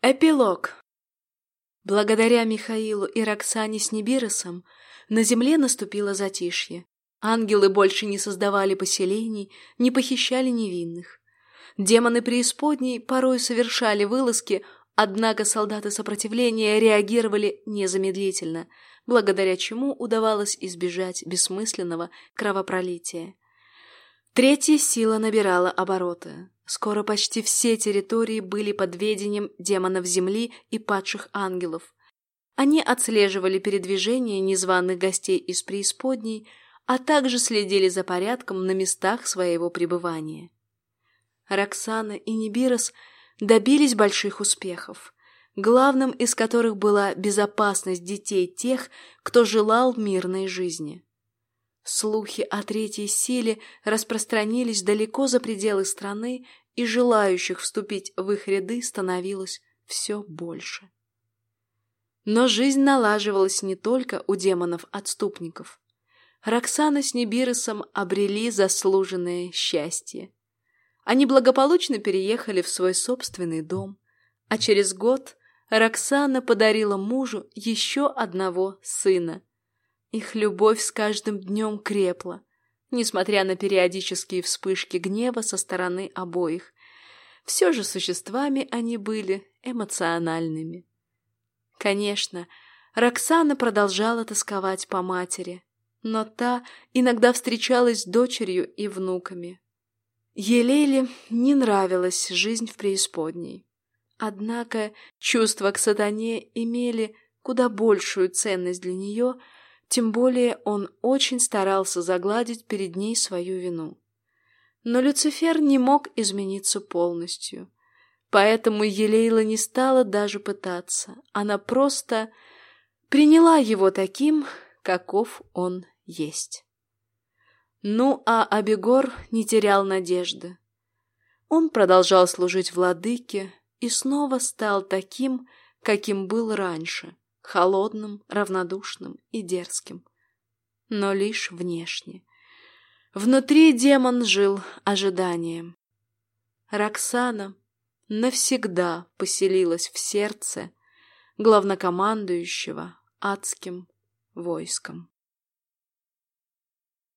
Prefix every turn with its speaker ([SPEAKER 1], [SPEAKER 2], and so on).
[SPEAKER 1] Эпилог. Благодаря Михаилу и Роксане с Небиросом на земле наступило затишье. Ангелы больше не создавали поселений, не похищали невинных. Демоны преисподней порой совершали вылазки, однако солдаты сопротивления реагировали незамедлительно, благодаря чему удавалось избежать бессмысленного кровопролития. Третья сила набирала обороты. Скоро почти все территории были под ведением демонов земли и падших ангелов. Они отслеживали передвижение незваных гостей из преисподней, а также следили за порядком на местах своего пребывания. Роксана и Нибирос добились больших успехов, главным из которых была безопасность детей тех, кто желал мирной жизни. Слухи о третьей силе распространились далеко за пределы страны, и желающих вступить в их ряды становилось все больше. Но жизнь налаживалась не только у демонов-отступников. Роксана с Небиросом обрели заслуженное счастье. Они благополучно переехали в свой собственный дом, а через год Роксана подарила мужу еще одного сына – их любовь с каждым днем крепла, несмотря на периодические вспышки гнева со стороны обоих. Все же существами они были эмоциональными. Конечно, Роксана продолжала тосковать по матери, но та иногда встречалась с дочерью и внуками. Елеле не нравилась жизнь в преисподней. Однако чувства к сатане имели куда большую ценность для нее – тем более он очень старался загладить перед ней свою вину. Но Люцифер не мог измениться полностью. Поэтому Елейла не стала даже пытаться. Она просто приняла его таким, каков он есть. Ну, а Абегор не терял надежды. Он продолжал служить владыке и снова стал таким, каким был раньше — холодным, равнодушным и дерзким. Но лишь внешне. Внутри демон жил ожиданием. Роксана навсегда поселилась в сердце главнокомандующего адским войском.